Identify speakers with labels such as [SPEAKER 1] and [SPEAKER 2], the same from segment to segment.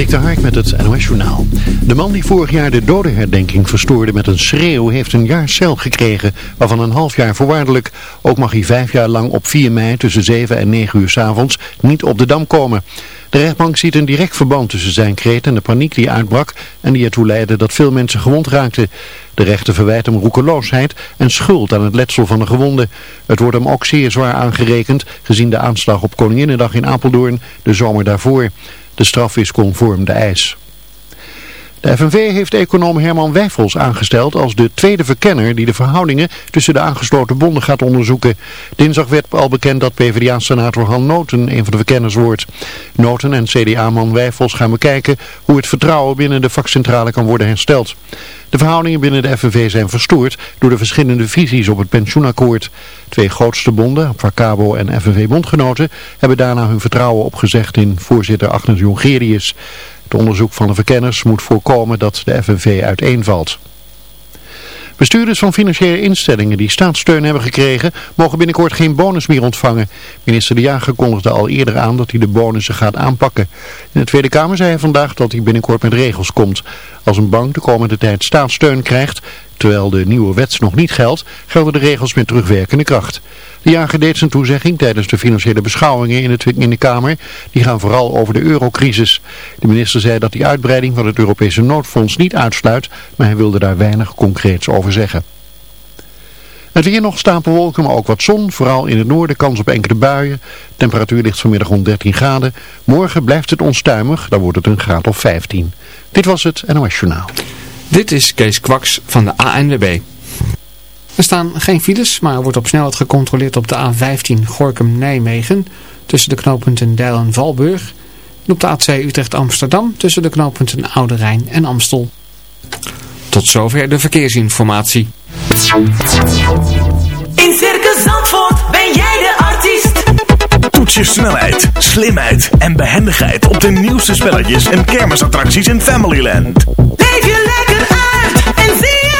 [SPEAKER 1] Dik de Hark met het NOS Journaal. De man die vorig jaar de dodenherdenking verstoorde met een schreeuw heeft een jaar cel gekregen, waarvan een half jaar voorwaardelijk. Ook mag hij vijf jaar lang op 4 mei tussen 7 en 9 uur s avonds niet op de Dam komen. De rechtbank ziet een direct verband tussen zijn kreet en de paniek die uitbrak en die ertoe leidde dat veel mensen gewond raakten. De rechter verwijt hem roekeloosheid en schuld aan het letsel van de gewonden. Het wordt hem ook zeer zwaar aangerekend gezien de aanslag op Koninginnedag in Apeldoorn de zomer daarvoor. De straf is conform de eis. De FNV heeft econoom Herman Wijfels aangesteld als de tweede verkenner die de verhoudingen tussen de aangesloten bonden gaat onderzoeken. Dinsdag werd al bekend dat PvdA-senator Han Noten een van de verkenners wordt. Noten en CDA-man Wijfels gaan bekijken hoe het vertrouwen binnen de vakcentrale kan worden hersteld. De verhoudingen binnen de FNV zijn verstoord door de verschillende visies op het pensioenakkoord. Twee grootste bonden, Avacabo en FNV-bondgenoten, hebben daarna hun vertrouwen opgezegd in voorzitter Agnes Jongerius. Het onderzoek van de verkenners moet voorkomen dat de FNV uiteenvalt. Bestuurders van financiële instellingen die staatssteun hebben gekregen, mogen binnenkort geen bonus meer ontvangen. Minister De Jager kondigde al eerder aan dat hij de bonussen gaat aanpakken. In de Tweede Kamer zei hij vandaag dat hij binnenkort met regels komt. Als een bank de komende tijd staatssteun krijgt, terwijl de nieuwe wet nog niet geldt, gelden de regels met terugwerkende kracht. De jager deed zijn toezegging tijdens de financiële beschouwingen in, de Kamer. Die gaan vooral over de eurocrisis. De minister zei dat die uitbreiding van het Europese noodfonds niet uitsluit, maar hij wilde daar weinig concreets over zeggen. Het weer nog stapelwolken, maar ook wat zon. Vooral in het noorden kans op enkele buien. Temperatuur ligt vanmiddag rond 13 graden. Morgen blijft het onstuimig, dan wordt het een graad of 15. Dit was het NOS Journaal.
[SPEAKER 2] Dit is Kees Kwaks van de ANWB. Er staan geen files, maar er wordt op snelheid gecontroleerd op de A15 Gorkum-Nijmegen tussen de knooppunten Deil en Valburg. En op de A2 Utrecht-Amsterdam tussen de knooppunten Oude Rijn en Amstel. Tot zover de verkeersinformatie.
[SPEAKER 3] In Circus Zandvoort ben jij de artiest.
[SPEAKER 4] Toets je snelheid, slimheid en behendigheid op de nieuwste spelletjes en kermisattracties in Familyland.
[SPEAKER 3] Leef je lekker uit en zie zelf.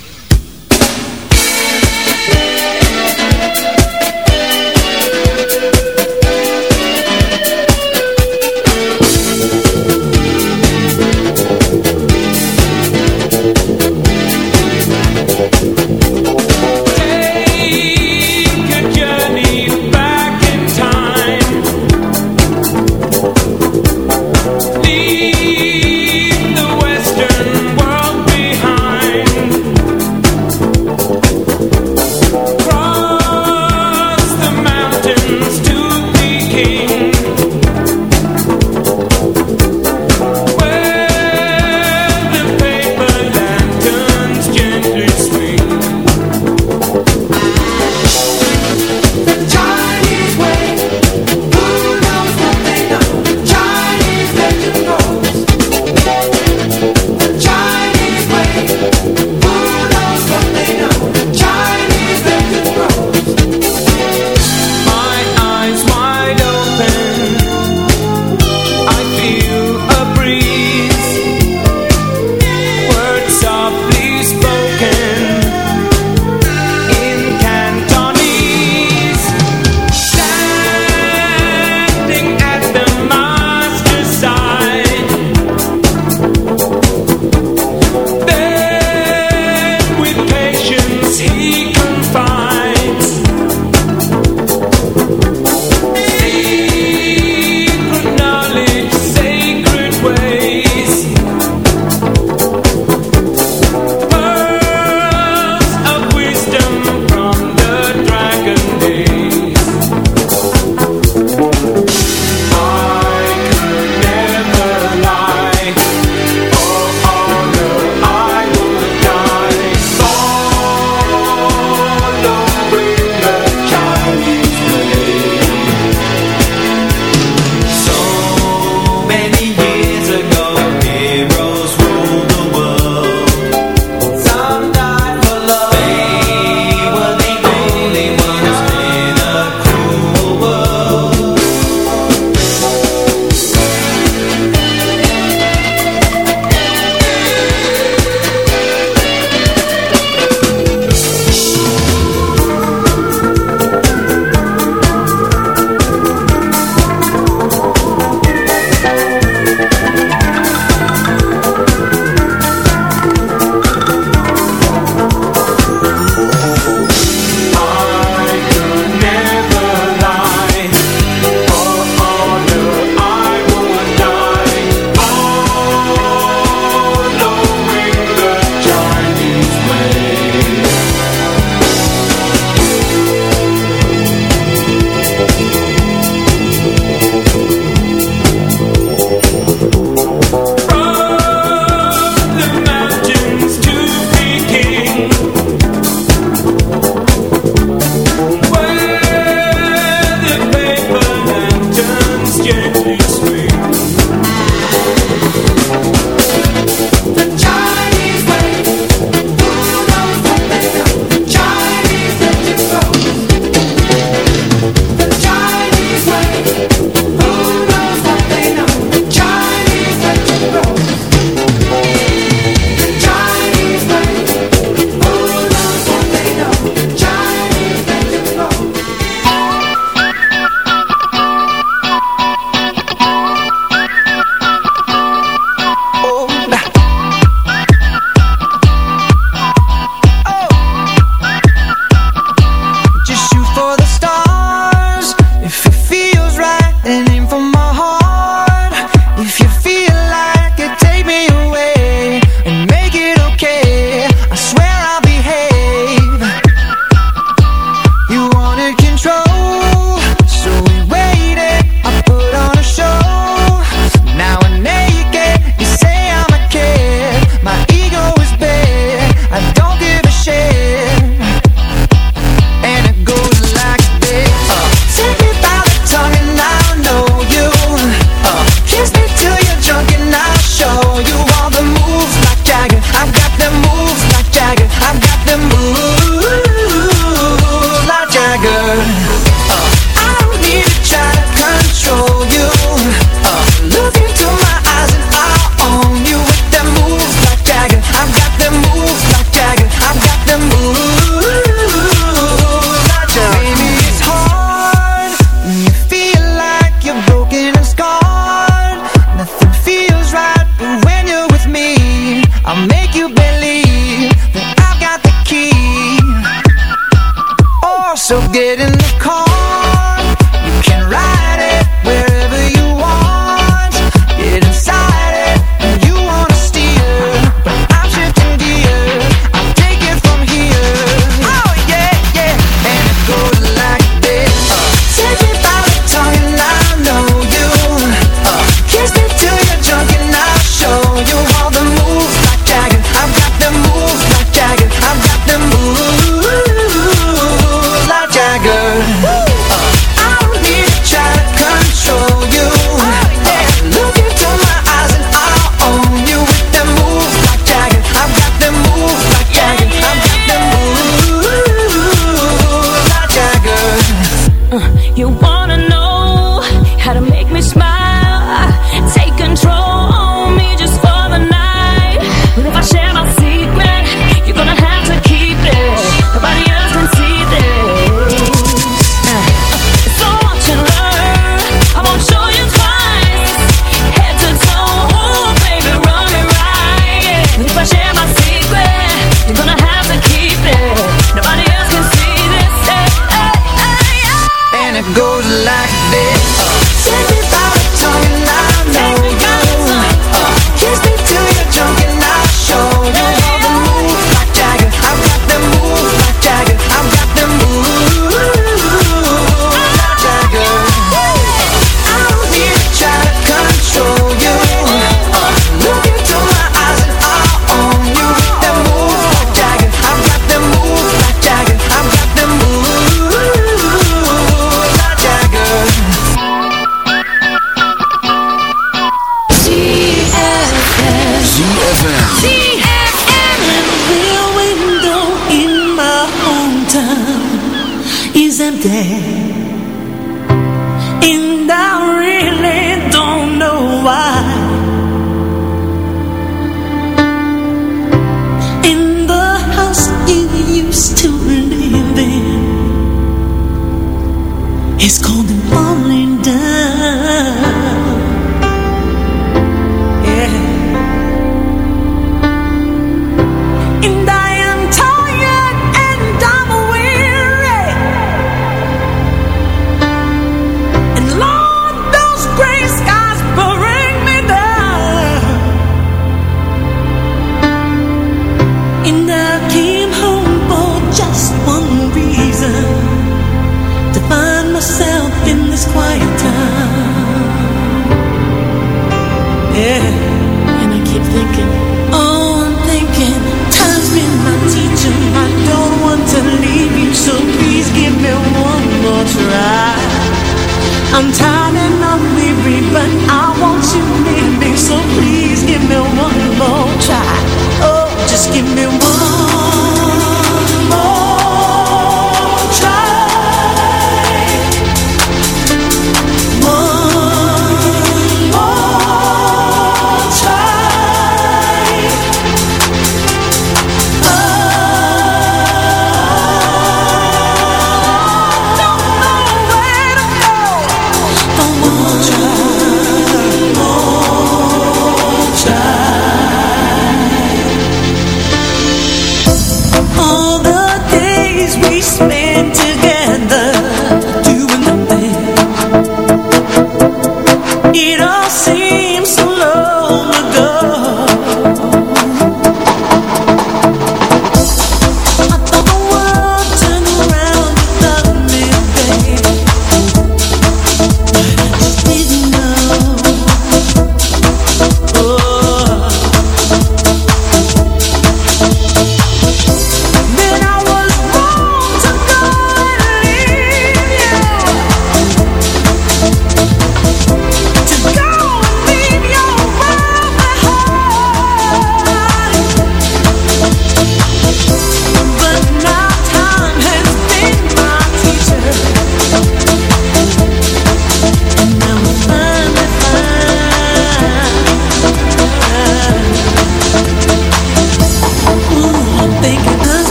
[SPEAKER 5] getting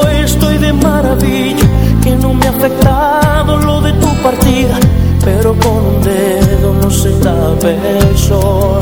[SPEAKER 5] Estoy de maravilla, que no me ha afectado lo de tu partida, pero con un dedo no se tapa el sol.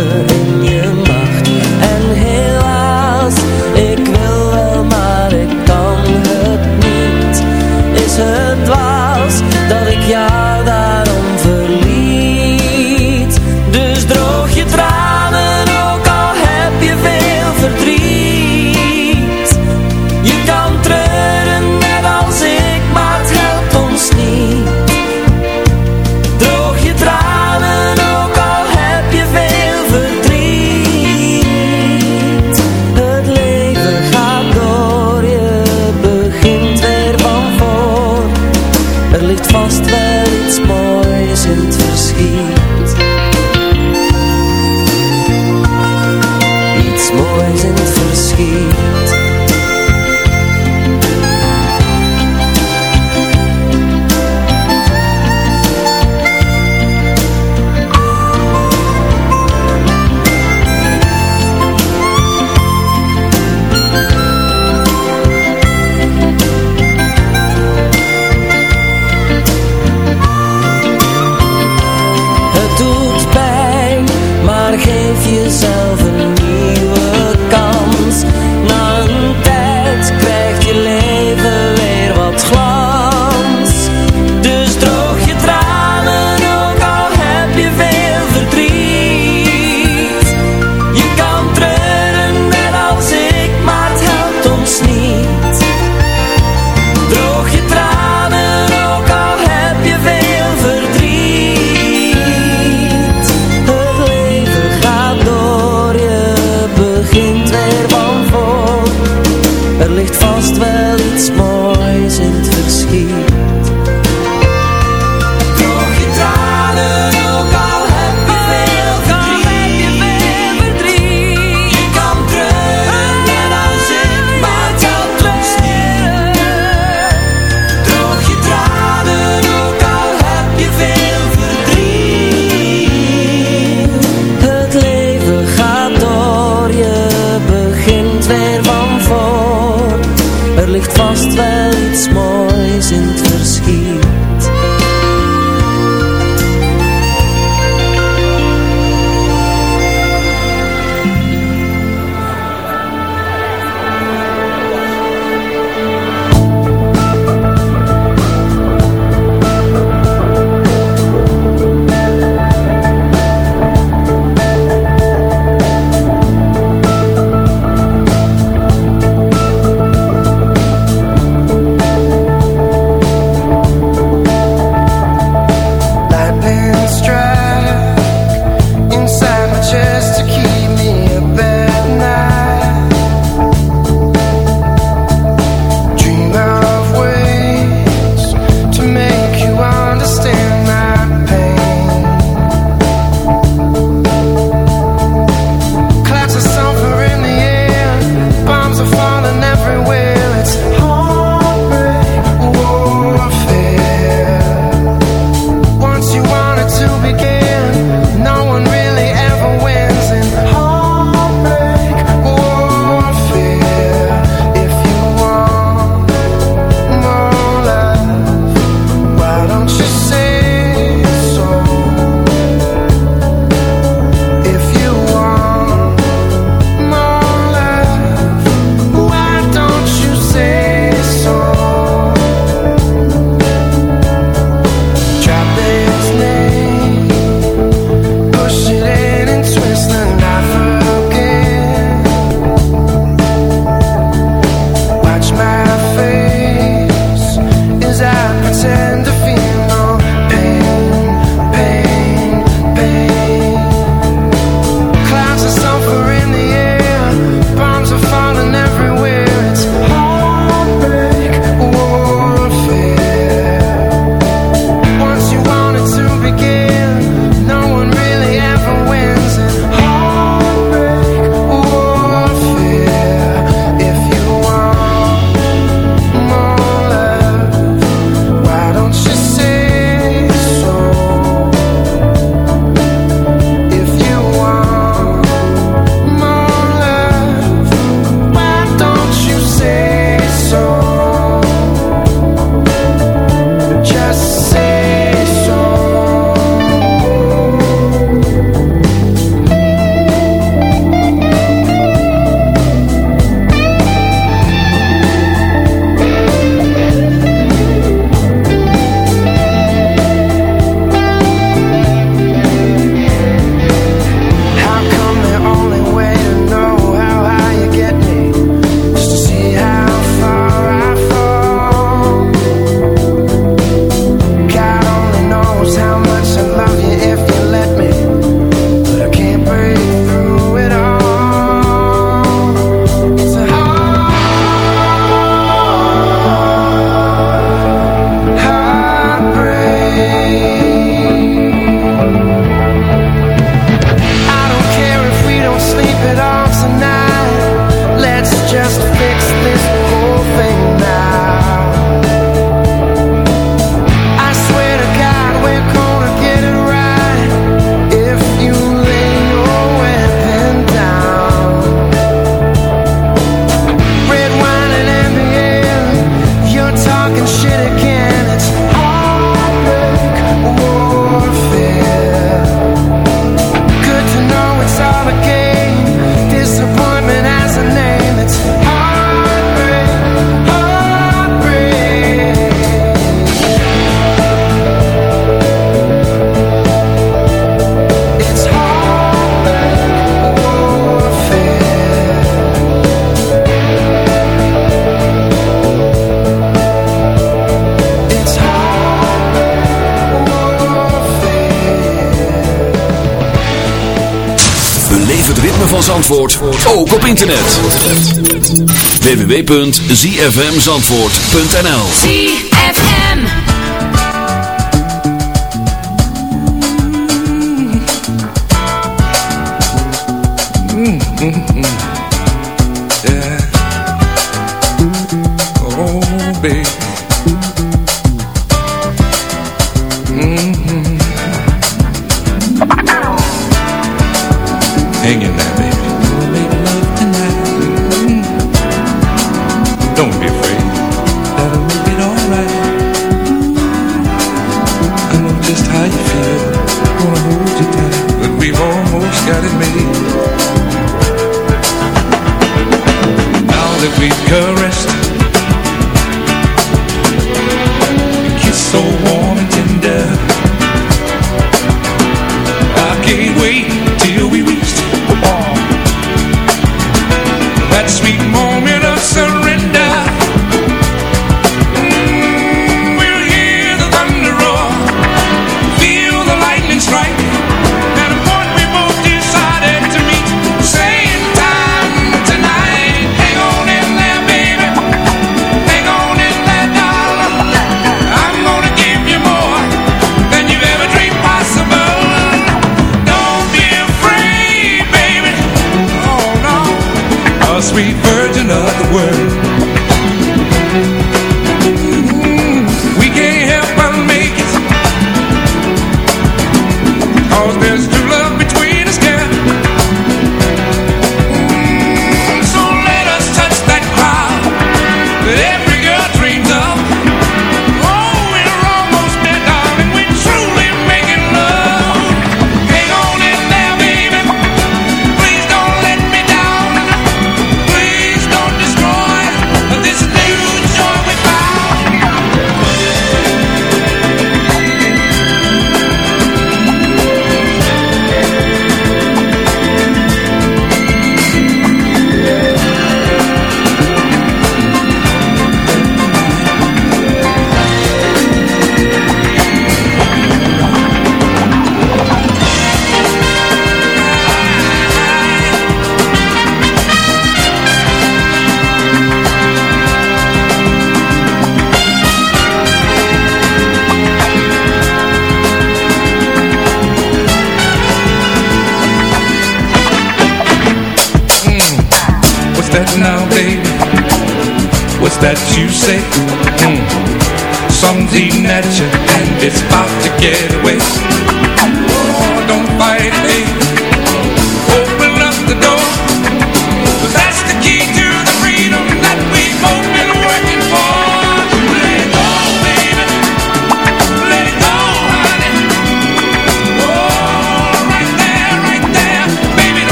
[SPEAKER 6] www.zfmzandvoort.nl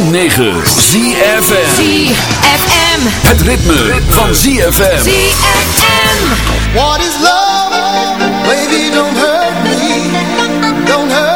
[SPEAKER 6] 106.9 ZFM
[SPEAKER 7] ZFM
[SPEAKER 6] Het ritme, ritme. van ZFM
[SPEAKER 7] ZFM
[SPEAKER 3] What is love? Baby don't hurt me. Don't hurt me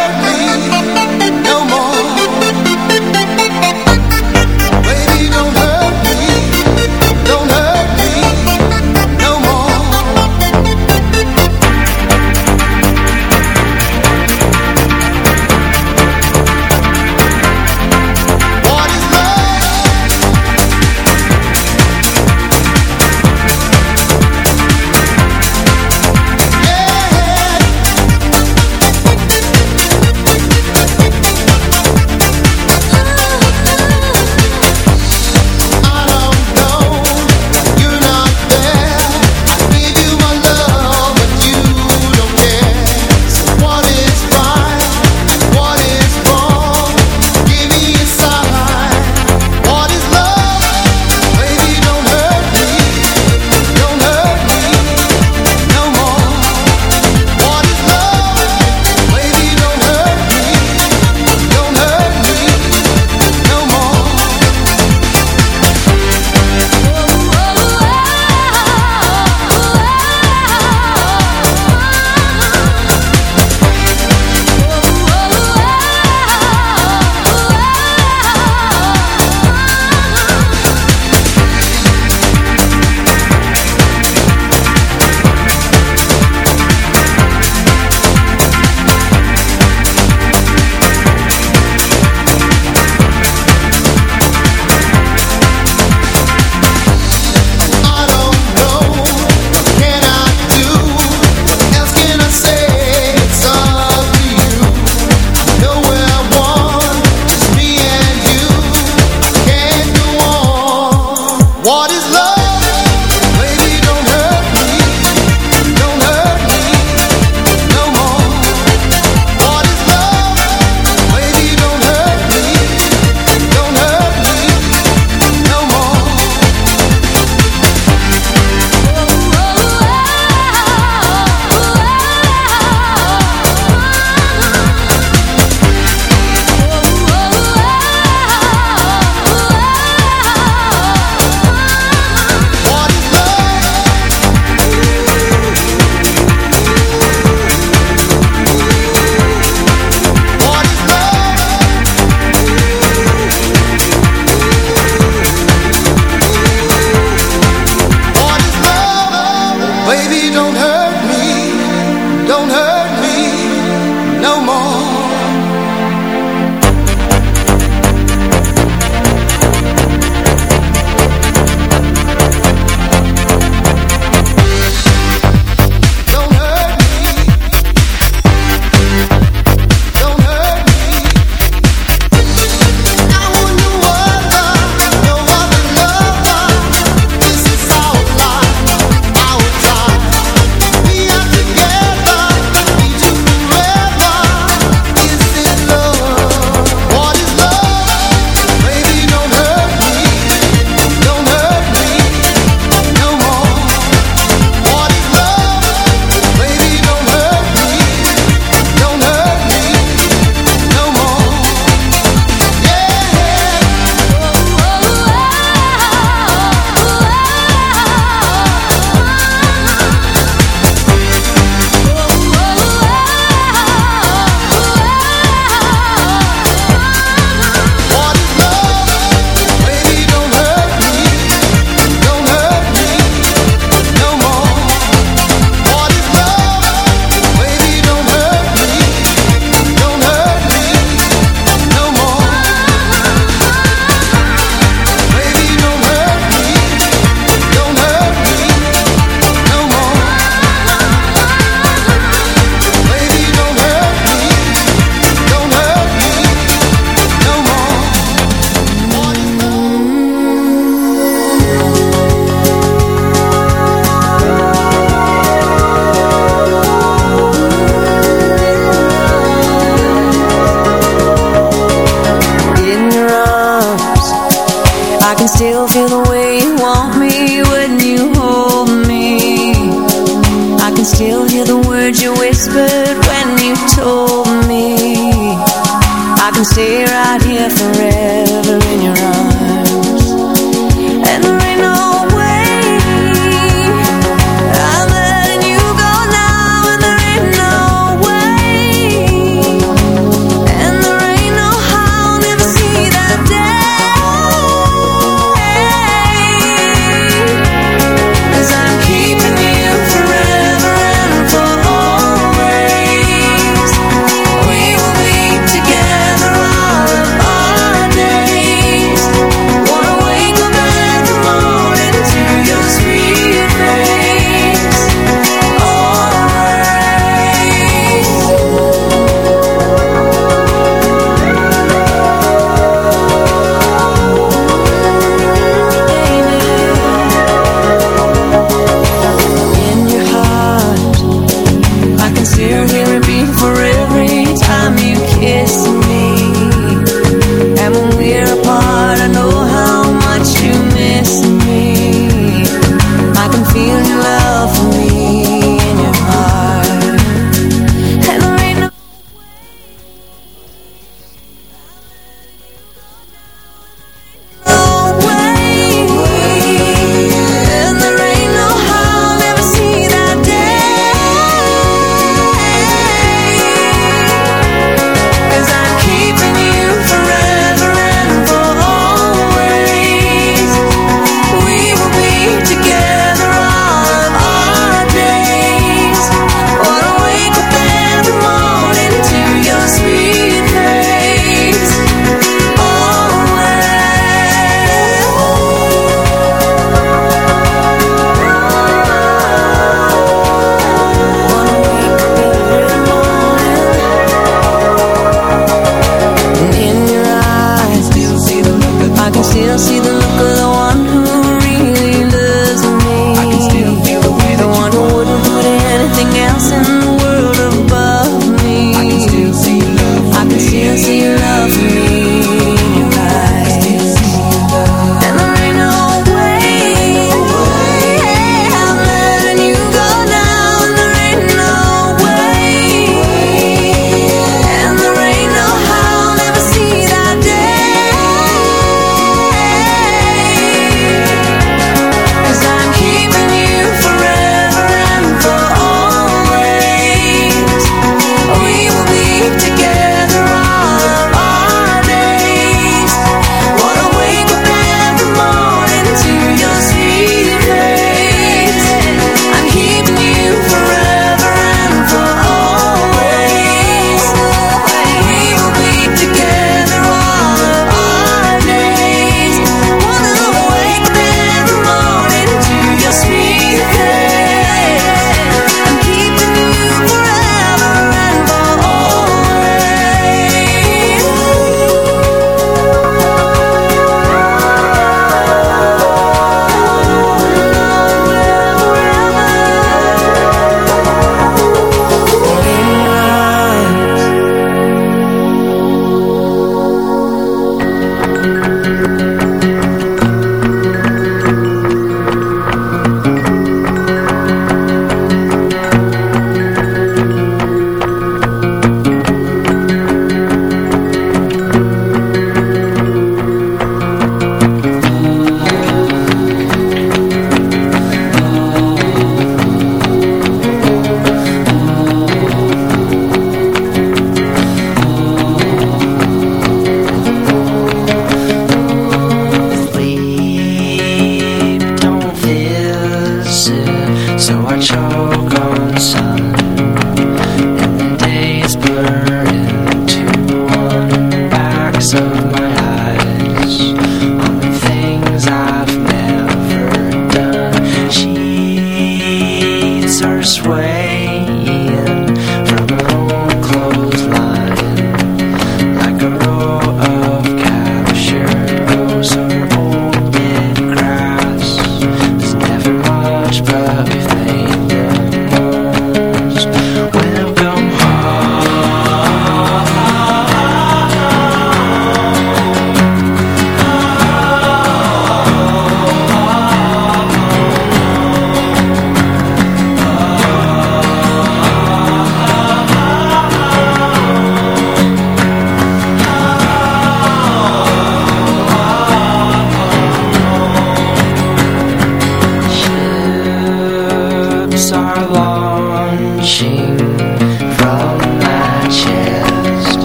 [SPEAKER 8] way.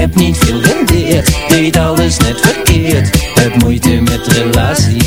[SPEAKER 3] heb niet veel rendeer Deed alles net verkeerd Heb moeite met relaties.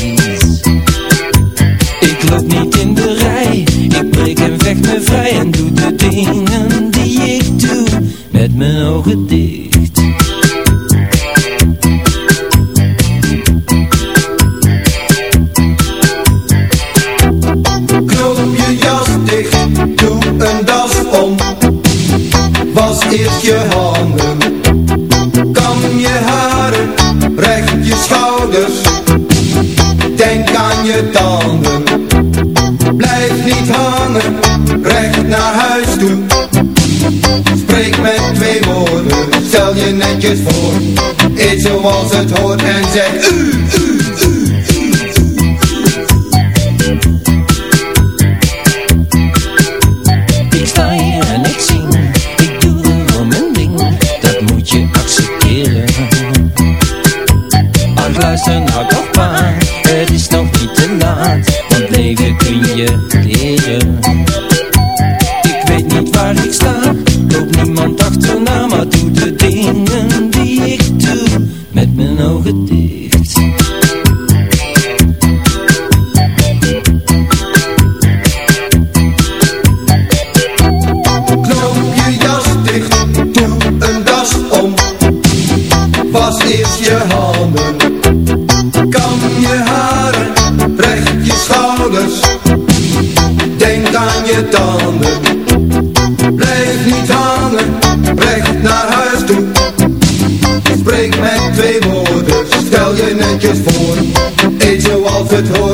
[SPEAKER 9] Eet
[SPEAKER 3] je het
[SPEAKER 7] hoor